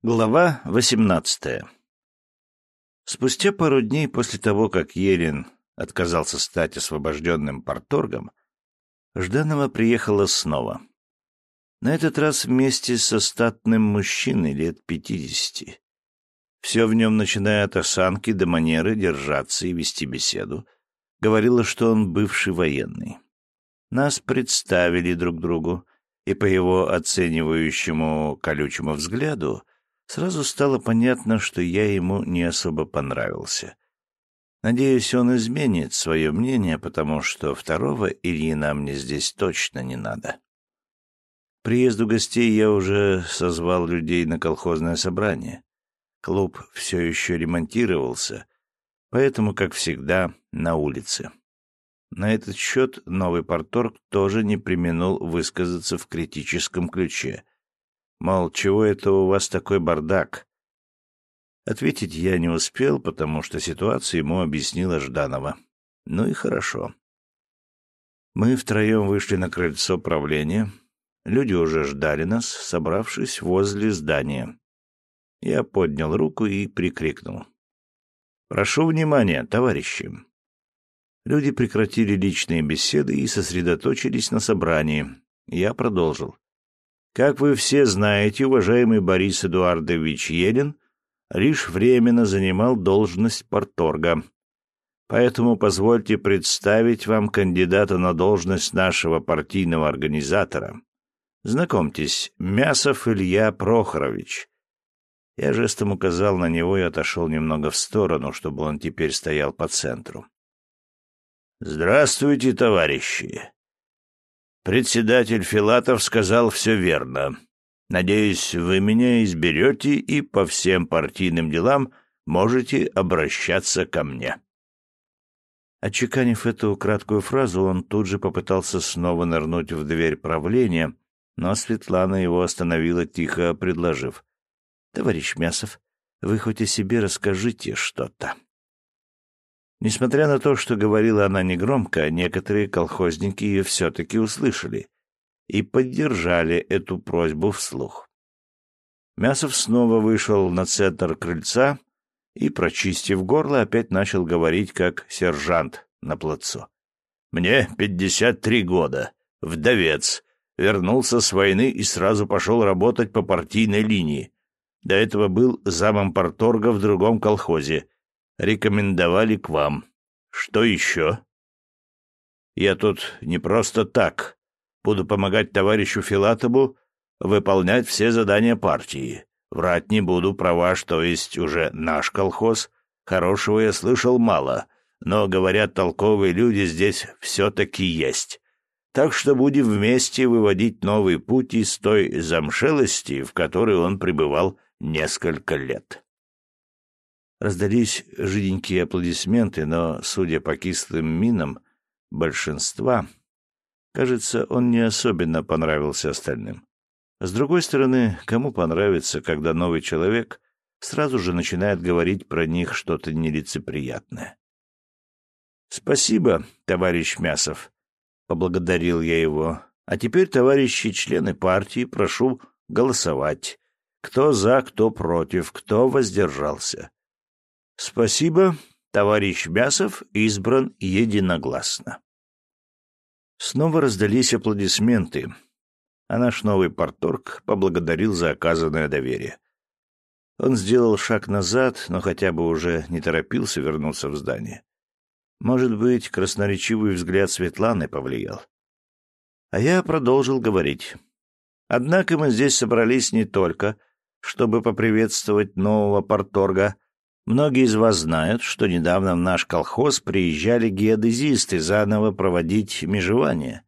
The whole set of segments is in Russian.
Глава 18 Спустя пару дней после того, как Елен отказался стать освобожденным порторгом, Жданова приехала снова. На этот раз вместе со статным мужчиной лет пятидесяти. Все в нем, начиная от осанки до манеры держаться и вести беседу, говорило, что он бывший военный. Нас представили друг другу, и по его оценивающему колючему взгляду Сразу стало понятно, что я ему не особо понравился. Надеюсь, он изменит свое мнение, потому что второго Ильина мне здесь точно не надо. К приезду гостей я уже созвал людей на колхозное собрание. Клуб все еще ремонтировался, поэтому, как всегда, на улице. На этот счет новый порторг тоже не применул высказаться в критическом ключе — Мол, чего это у вас такой бардак? Ответить я не успел, потому что ситуацию ему объяснила Жданова. Ну и хорошо. Мы втроем вышли на крыльцо правления. Люди уже ждали нас, собравшись возле здания. Я поднял руку и прикрикнул. «Прошу внимания, товарищи!» Люди прекратили личные беседы и сосредоточились на собрании. Я продолжил. Как вы все знаете, уважаемый Борис Эдуардович Елен лишь временно занимал должность порторга. Поэтому позвольте представить вам кандидата на должность нашего партийного организатора. Знакомьтесь, Мясов Илья Прохорович. Я жестом указал на него и отошел немного в сторону, чтобы он теперь стоял по центру. «Здравствуйте, товарищи!» Председатель Филатов сказал все верно. Надеюсь, вы меня изберете и по всем партийным делам можете обращаться ко мне. Отчеканив эту краткую фразу, он тут же попытался снова нырнуть в дверь правления, но Светлана его остановила, тихо предложив. — Товарищ Мясов, вы хоть о себе расскажите что-то. Несмотря на то, что говорила она негромко, некоторые колхозники ее все-таки услышали и поддержали эту просьбу вслух. Мясов снова вышел на центр крыльца и, прочистив горло, опять начал говорить, как сержант на плацу. «Мне пятьдесят три года, вдовец, вернулся с войны и сразу пошел работать по партийной линии. До этого был замом порторга в другом колхозе, рекомендовали к вам. Что еще? Я тут не просто так. Буду помогать товарищу Филатову выполнять все задания партии. Врать не буду, права, что есть уже наш колхоз. Хорошего я слышал мало, но, говорят, толковые люди здесь все-таки есть. Так что будем вместе выводить новый путь из той замшелости, в которой он пребывал несколько лет. Раздались жиденькие аплодисменты, но, судя по кислым минам большинства, кажется, он не особенно понравился остальным. С другой стороны, кому понравится, когда новый человек сразу же начинает говорить про них что-то нелицеприятное? «Спасибо, товарищ Мясов», — поблагодарил я его. «А теперь, товарищи члены партии, прошу голосовать. Кто за, кто против, кто воздержался. Спасибо, товарищ Мясов избран единогласно. Снова раздались аплодисменты, а наш новый порторг поблагодарил за оказанное доверие. Он сделал шаг назад, но хотя бы уже не торопился вернуться в здание. Может быть, красноречивый взгляд Светланы повлиял. А я продолжил говорить. Однако мы здесь собрались не только, чтобы поприветствовать нового порторга, Многие из вас знают, что недавно в наш колхоз приезжали геодезисты заново проводить межевание.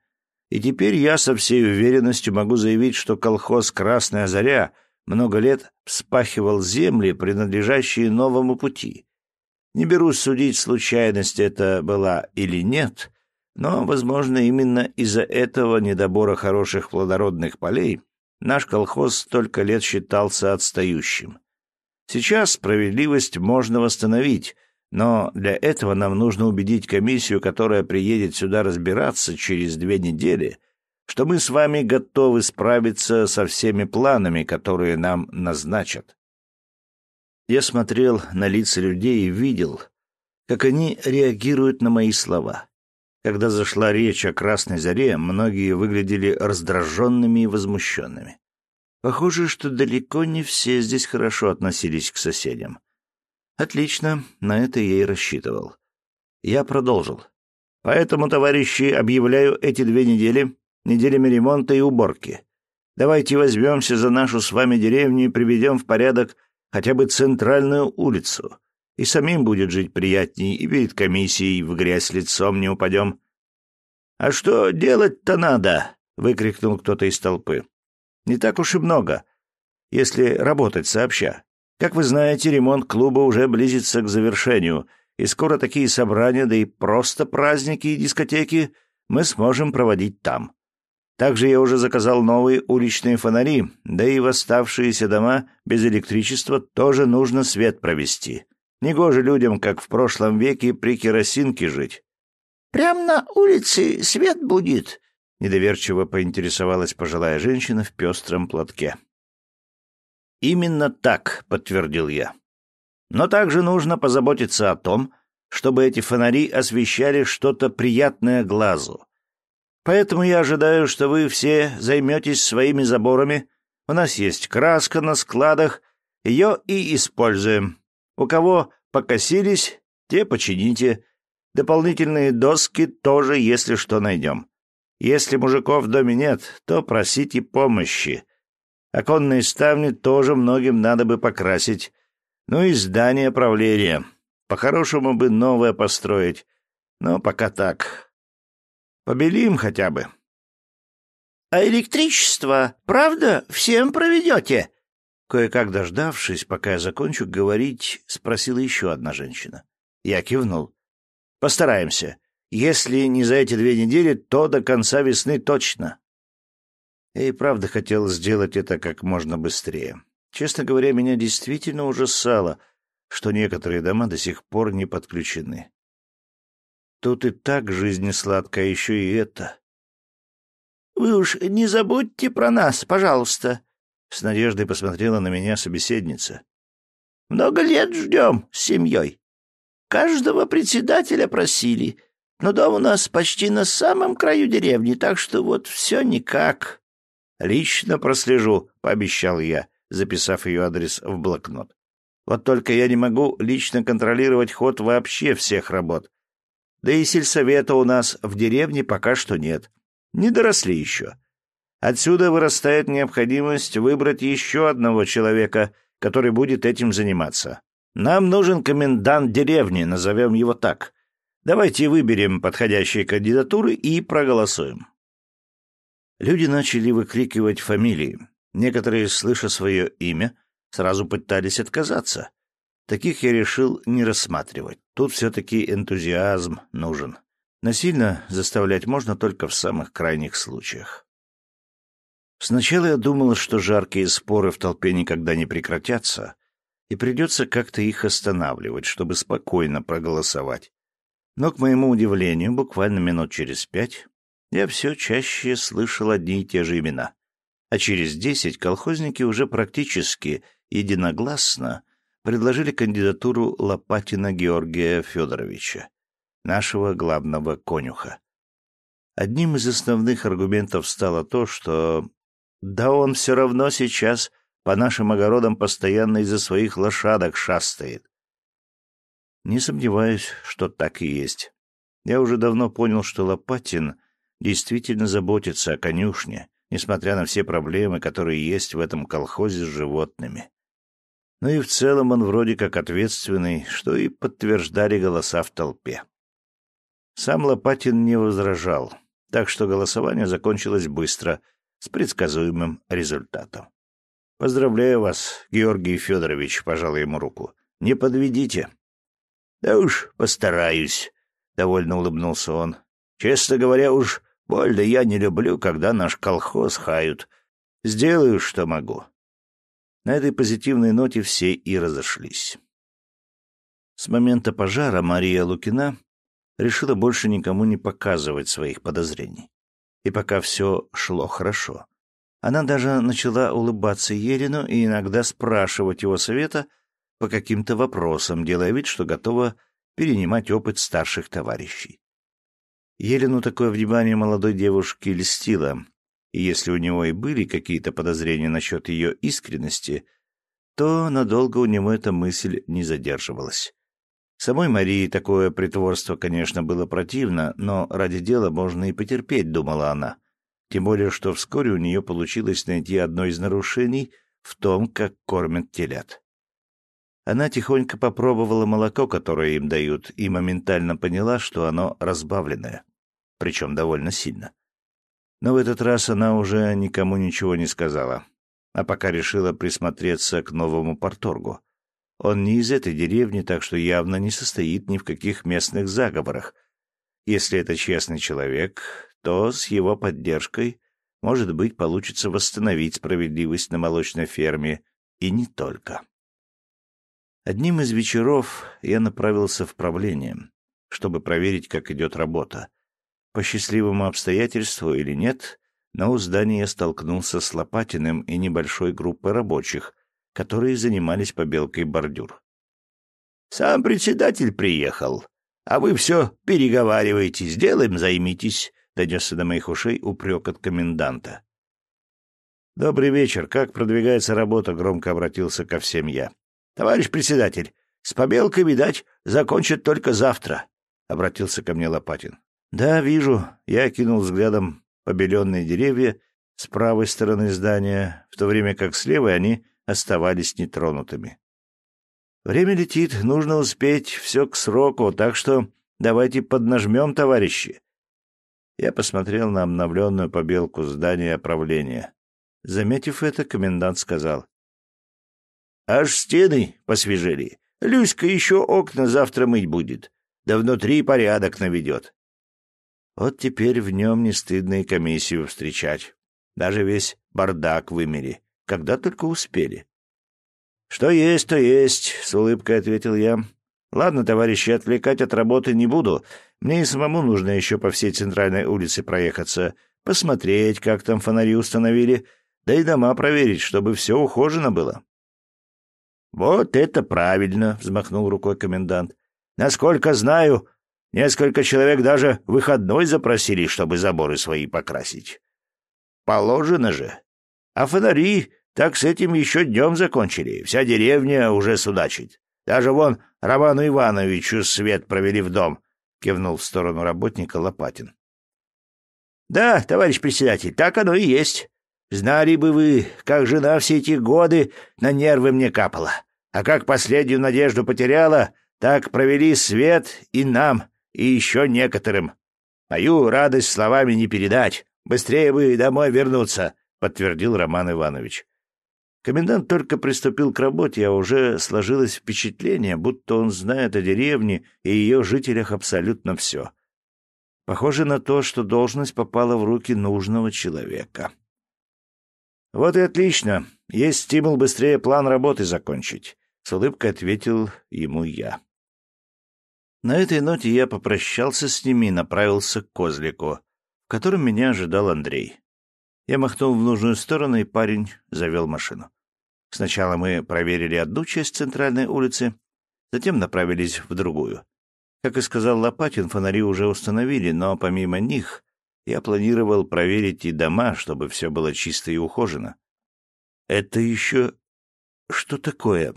И теперь я со всей уверенностью могу заявить, что колхоз «Красная заря» много лет вспахивал земли, принадлежащие новому пути. Не берусь судить, случайность это была или нет, но, возможно, именно из-за этого недобора хороших плодородных полей наш колхоз столько лет считался отстающим. Сейчас справедливость можно восстановить, но для этого нам нужно убедить комиссию, которая приедет сюда разбираться через две недели, что мы с вами готовы справиться со всеми планами, которые нам назначат. Я смотрел на лица людей и видел, как они реагируют на мои слова. Когда зашла речь о Красной Заре, многие выглядели раздраженными и возмущенными. Похоже, что далеко не все здесь хорошо относились к соседям. Отлично, на это я и рассчитывал. Я продолжил. Поэтому, товарищи, объявляю эти две недели неделями ремонта и уборки. Давайте возьмемся за нашу с вами деревню и приведем в порядок хотя бы центральную улицу. И самим будет жить приятней, и перед комиссией в грязь лицом не упадем. — А что делать-то надо? — выкрикнул кто-то из толпы. — Не так уж и много, если работать сообща. Как вы знаете, ремонт клуба уже близится к завершению, и скоро такие собрания, да и просто праздники и дискотеки мы сможем проводить там. Также я уже заказал новые уличные фонари, да и в оставшиеся дома без электричества тоже нужно свет провести. Негоже людям, как в прошлом веке, при керосинке жить. — Прям на улице свет будет? — недоверчиво поинтересовалась пожилая женщина в пестром платке. «Именно так», — подтвердил я. «Но также нужно позаботиться о том, чтобы эти фонари освещали что-то приятное глазу. Поэтому я ожидаю, что вы все займетесь своими заборами. У нас есть краска на складах, ее и используем. У кого покосились, те почините. Дополнительные доски тоже, если что, найдем. Если мужиков в доме нет, то просите помощи. Оконные ставни тоже многим надо бы покрасить. Ну и здание правления. По-хорошему бы новое построить. Но пока так. Побелим хотя бы. — А электричество, правда, всем проведете? Кое-как дождавшись, пока я закончу говорить, спросила еще одна женщина. Я кивнул. — Постараемся. Если не за эти две недели, то до конца весны точно. Я и правда хотел сделать это как можно быстрее. Честно говоря, меня действительно ужасало, что некоторые дома до сих пор не подключены. Тут и так жизнь сладкая, еще и это. — Вы уж не забудьте про нас, пожалуйста, — с надеждой посмотрела на меня собеседница. — Много лет ждем с семьей. Каждого председателя просили, но дом у нас почти на самом краю деревни, так что вот все никак. «Лично прослежу», — пообещал я, записав ее адрес в блокнот. «Вот только я не могу лично контролировать ход вообще всех работ. Да и сельсовета у нас в деревне пока что нет. Не доросли еще. Отсюда вырастает необходимость выбрать еще одного человека, который будет этим заниматься. Нам нужен комендант деревни, назовем его так. Давайте выберем подходящие кандидатуры и проголосуем. Люди начали выкрикивать фамилии. Некоторые, слыша свое имя, сразу пытались отказаться. Таких я решил не рассматривать. Тут все-таки энтузиазм нужен. Насильно заставлять можно только в самых крайних случаях. Сначала я думал, что жаркие споры в толпе никогда не прекратятся, и придется как-то их останавливать, чтобы спокойно проголосовать. Но, к моему удивлению, буквально минут через пять я все чаще слышал одни и те же имена. А через десять колхозники уже практически единогласно предложили кандидатуру Лопатина Георгия Федоровича, нашего главного конюха. Одним из основных аргументов стало то, что «да он все равно сейчас по нашим огородам постоянно из-за своих лошадок шастает». Не сомневаюсь, что так и есть. Я уже давно понял, что Лопатин — действительно заботится о конюшне, несмотря на все проблемы, которые есть в этом колхозе с животными. Ну и в целом он вроде как ответственный, что и подтверждали голоса в толпе. Сам Лопатин не возражал, так что голосование закончилось быстро, с предсказуемым результатом. «Поздравляю вас, Георгий Федорович», — пожал ему руку. «Не подведите». «Да уж, постараюсь», — довольно улыбнулся он. «Честно говоря, уж Больно я не люблю, когда наш колхоз хают. Сделаю, что могу. На этой позитивной ноте все и разошлись. С момента пожара Мария Лукина решила больше никому не показывать своих подозрений. И пока все шло хорошо. Она даже начала улыбаться Ерину и иногда спрашивать его совета по каким-то вопросам, делая вид, что готова перенимать опыт старших товарищей. Елену такое внимание молодой девушки льстило, и если у него и были какие-то подозрения насчет ее искренности, то надолго у него эта мысль не задерживалась. Самой Марии такое притворство, конечно, было противно, но ради дела можно и потерпеть, думала она. Тем более, что вскоре у нее получилось найти одно из нарушений в том, как кормят телят. Она тихонько попробовала молоко, которое им дают, и моментально поняла, что оно разбавленное, причем довольно сильно. Но в этот раз она уже никому ничего не сказала, а пока решила присмотреться к новому порторгу. Он не из этой деревни, так что явно не состоит ни в каких местных заговорах. Если это честный человек, то с его поддержкой, может быть, получится восстановить справедливость на молочной ферме, и не только. Одним из вечеров я направился в правление, чтобы проверить, как идет работа. По счастливому обстоятельству или нет, но у здания я столкнулся с Лопатиным и небольшой группой рабочих, которые занимались побелкой бордюр. «Сам председатель приехал, а вы все переговариваетесь, делаем, займитесь», — донесся до моих ушей упрек от коменданта. «Добрый вечер. Как продвигается работа?» — громко обратился ко всем я. «Товарищ председатель, с побелкой, видать, закончат только завтра», — обратился ко мне Лопатин. «Да, вижу». Я кинул взглядом побеленные деревья с правой стороны здания, в то время как с левой они оставались нетронутыми. Время летит, нужно успеть все к сроку, так что давайте поднажмем, товарищи. Я посмотрел на обновленную побелку здания правления. Заметив это, комендант сказал. «Аж стены посвежели. Люська еще окна завтра мыть будет. Да внутри порядок наведет». Вот теперь в нем не стыдно и комиссию встречать. Даже весь бардак вымери когда только успели. «Что есть, то есть», — с улыбкой ответил я. «Ладно, товарищи, отвлекать от работы не буду. Мне и самому нужно еще по всей центральной улице проехаться, посмотреть, как там фонари установили, да и дома проверить, чтобы все ухожено было». «Вот это правильно», — взмахнул рукой комендант. «Насколько знаю, несколько человек даже выходной запросили, чтобы заборы свои покрасить. Положено же. А фонари так с этим еще днем закончили. Вся деревня уже судачит. Даже вон Роману Ивановичу свет провели в дом, — кивнул в сторону работника Лопатин. — Да, товарищ председатель, так оно и есть. Знали бы вы, как жена все эти годы на нервы мне капала. А как последнюю надежду потеряла, так провели свет и нам, и еще некоторым. Мою радость словами не передать. Быстрее бы домой вернуться, — подтвердил Роман Иванович. Комендант только приступил к работе, а уже сложилось впечатление, будто он знает о деревне и ее жителях абсолютно все. Похоже на то, что должность попала в руки нужного человека. «Вот и отлично. Есть стимул быстрее план работы закончить», — с улыбкой ответил ему я. На этой ноте я попрощался с ними и направился к козлику, в котором меня ожидал Андрей. Я махнул в нужную сторону, и парень завел машину. Сначала мы проверили одну часть центральной улицы, затем направились в другую. Как и сказал Лопатин, фонари уже установили, но помимо них я планировал проверить и дома, чтобы все было чисто и ухожено. «Это еще... что такое?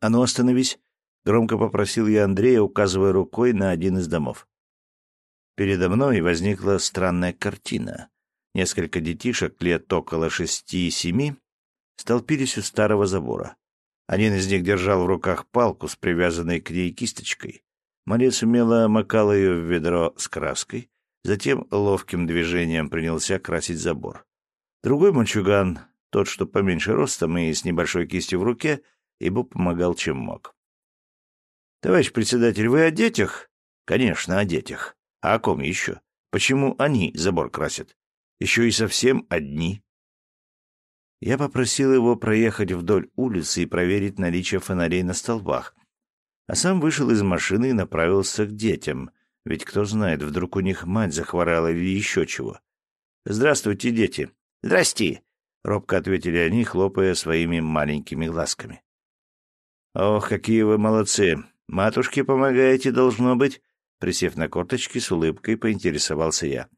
А ну, остановись!» — громко попросил я Андрея, указывая рукой на один из домов. Передо мной возникла странная картина. Несколько детишек лет около шести-семи столпились у старого забора. Один из них держал в руках палку с привязанной к ней кисточкой. Малец умело макал ее в ведро с краской, затем ловким движением принялся красить забор. Другой мальчуган, тот, что поменьше ростом и с небольшой кистью в руке, ибо помогал чем мог. — Товарищ председатель, вы о детях? — Конечно, о детях. А о ком еще? Почему они забор красят? еще и совсем одни. Я попросил его проехать вдоль улицы и проверить наличие фонарей на столбах, а сам вышел из машины и направился к детям, ведь кто знает, вдруг у них мать захворала или еще чего. «Здравствуйте, дети!» «Здрасти!» — робко ответили они, хлопая своими маленькими глазками. Ох, какие вы молодцы! Матушке помогаете, должно быть. Присев на корточки, с улыбкой поинтересовался я.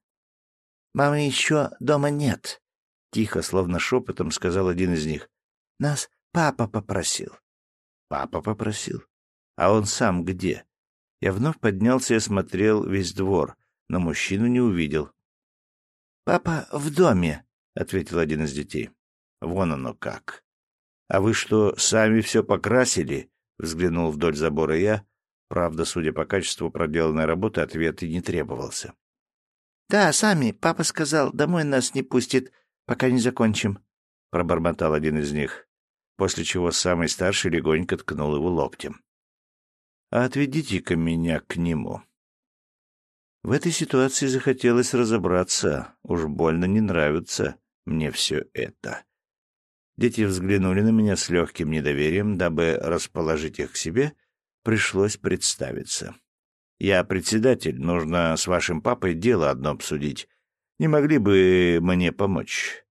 «Мамы еще дома нет», — тихо, словно шепотом сказал один из них. «Нас папа попросил». «Папа попросил? А он сам где?» Я вновь поднялся и осмотрел весь двор, но мужчину не увидел. «Папа в доме», — ответил один из детей. «Вон оно как. А вы что, сами все покрасили?» — взглянул вдоль забора я, Правда, судя по качеству проделанной работы, ответ и не требовался. — Да, сами. Папа сказал, домой нас не пустит, пока не закончим, — пробормотал один из них, после чего самый старший легонько ткнул его локтем. — А отведите-ка меня к нему. В этой ситуации захотелось разобраться. Уж больно не нравится мне все это. Дети взглянули на меня с легким недоверием, дабы расположить их к себе — пришлось представиться. «Я председатель, нужно с вашим папой дело одно обсудить. Не могли бы мне помочь?»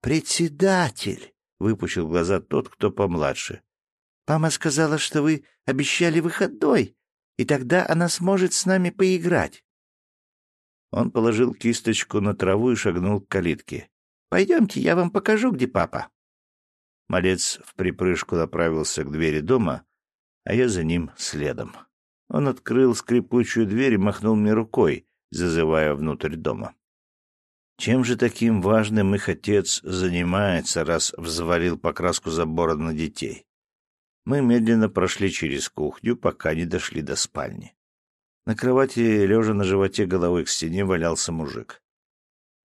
«Председатель!» — выпучил глаза тот, кто помладше. «Мама сказала, что вы обещали выходной, и тогда она сможет с нами поиграть». Он положил кисточку на траву и шагнул к калитке. «Пойдемте, я вам покажу, где папа». Малец в припрыжку направился к двери дома, а я за ним следом. Он открыл скрипучую дверь и махнул мне рукой, зазывая внутрь дома. Чем же таким важным их отец занимается, раз взвалил покраску забора на детей? Мы медленно прошли через кухню, пока не дошли до спальни. На кровати, лежа на животе головой к стене, валялся мужик.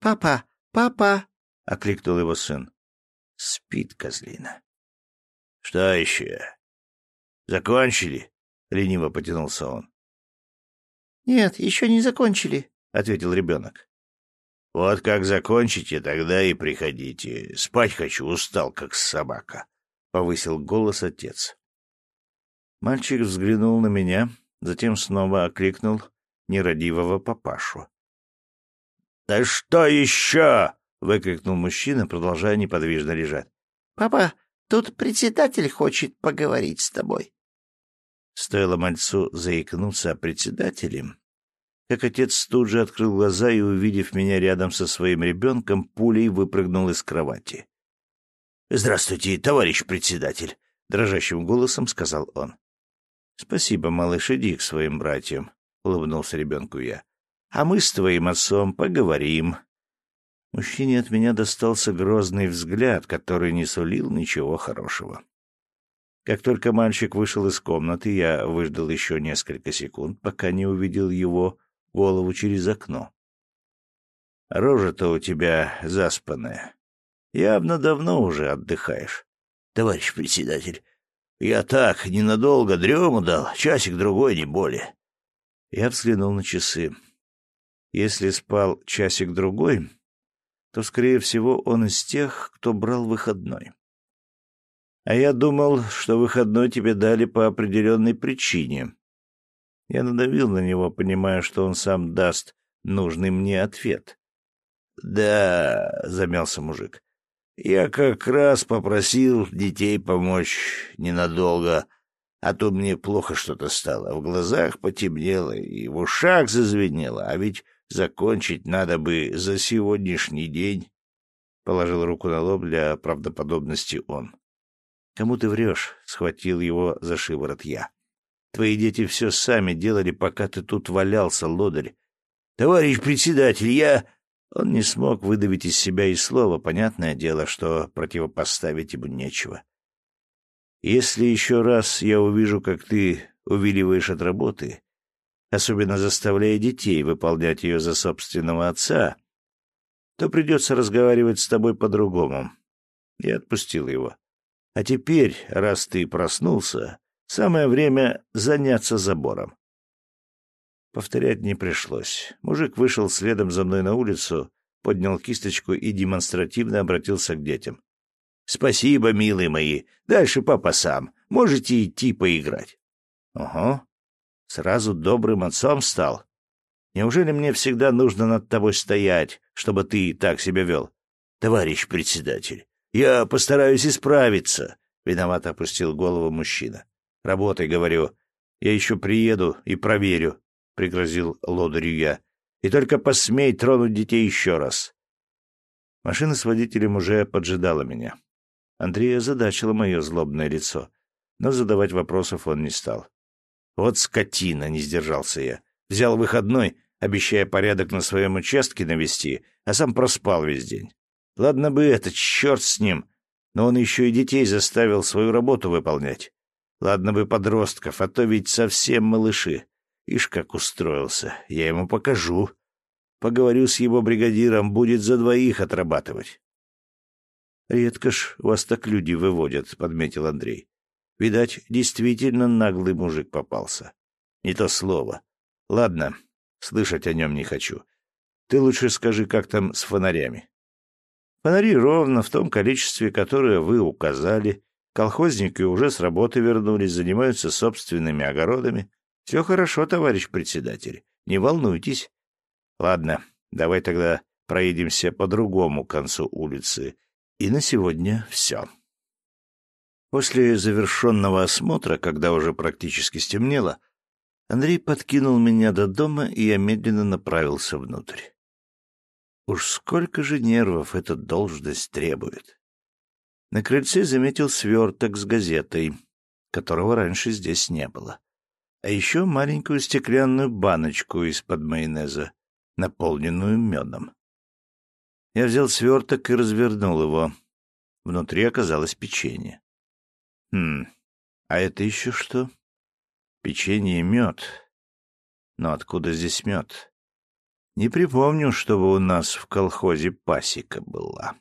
«Папа! Папа!» — окликнул его сын. Спит козлина. «Что еще?» Закончили? лениво потянулся он. Нет, еще не закончили, ответил ребенок. Вот как закончите, тогда и приходите. Спать хочу, устал, как собака, повысил голос отец. Мальчик взглянул на меня, затем снова окликнул нерадивого папашу. «Да что еще?» — выкрикнул мужчина, продолжая неподвижно лежать. «Папа, тут председатель хочет поговорить с тобой». Стоило мальцу заикнуться о председателе, как отец тут же открыл глаза и, увидев меня рядом со своим ребенком, пулей выпрыгнул из кровати. «Здравствуйте, товарищ председатель!» — дрожащим голосом сказал он. «Спасибо, малыш, иди к своим братьям», — улыбнулся ребенку я. «А мы с твоим отцом поговорим». Мужчине от меня достался грозный взгляд, который не сулил ничего хорошего. Как только мальчик вышел из комнаты, я выждал еще несколько секунд, пока не увидел его голову через окно. Рожа-то у тебя заспанная. Явно давно уже отдыхаешь. Товарищ председатель, я так ненадолго дрему дал, часик-другой, не более. Я взглянул на часы. Если спал часик-другой, то, скорее всего, он из тех, кто брал выходной. А я думал, что выходной тебе дали по определенной причине. Я надавил на него, понимая, что он сам даст нужный мне ответ. — Да, — замялся мужик, — я как раз попросил детей помочь ненадолго, а то мне плохо что-то стало. В глазах потемнело и в ушах зазвенело, а ведь закончить надо бы за сегодняшний день. Положил руку на лоб для правдоподобности он. «Кому ты врешь?» — схватил его за шиворот я. «Твои дети все сами делали, пока ты тут валялся, лодырь. Товарищ председатель, я...» Он не смог выдавить из себя и слова, понятное дело, что противопоставить ему нечего. «Если еще раз я увижу, как ты увиливаешь от работы, особенно заставляя детей выполнять ее за собственного отца, то придется разговаривать с тобой по-другому». Я отпустил его. А теперь, раз ты проснулся, самое время заняться забором. Повторять не пришлось. Мужик вышел следом за мной на улицу, поднял кисточку и демонстративно обратился к детям. — Спасибо, милые мои. Дальше папа сам. Можете идти поиграть. — Ого. Сразу добрым отцом стал. Неужели мне всегда нужно над тобой стоять, чтобы ты так себя вел? Товарищ председатель, я постараюсь исправиться. — виновато опустил голову мужчина. «Работай, — говорю. Я еще приеду и проверю», — пригрозил лодырю я. «И только посмей тронуть детей еще раз». Машина с водителем уже поджидала меня. Андрея озадачило мое злобное лицо, но задавать вопросов он не стал. «Вот скотина!» — не сдержался я. Взял выходной, обещая порядок на своем участке навести, а сам проспал весь день. Ладно бы это, черт с ним, но он еще и детей заставил свою работу выполнять. Ладно бы подростков, а то ведь совсем малыши. Ишь, как устроился, я ему покажу. Поговорю с его бригадиром, будет за двоих отрабатывать. «Редко ж вас так люди выводят», — подметил Андрей. «Видать, действительно наглый мужик попался. Не то слово. Ладно, слышать о нем не хочу. Ты лучше скажи, как там с фонарями». «Фонари ровно в том количестве, которое вы указали. Колхозники уже с работы вернулись, занимаются собственными огородами. Все хорошо, товарищ председатель. Не волнуйтесь. Ладно, давай тогда проедемся по другому концу улицы. И на сегодня все. После завершенного осмотра, когда уже практически стемнело, Андрей подкинул меня до дома, и я медленно направился внутрь. Уж сколько же нервов эта должность требует. На крыльце заметил сверток с газетой, которого раньше здесь не было. А еще маленькую стеклянную баночку из-под майонеза, наполненную медом. Я взял сверток и развернул его. Внутри оказалось печенье. Хм, а это еще что? Печенье и мед. Но откуда здесь мед? Не припомню, чтобы у нас в колхозе пасека была.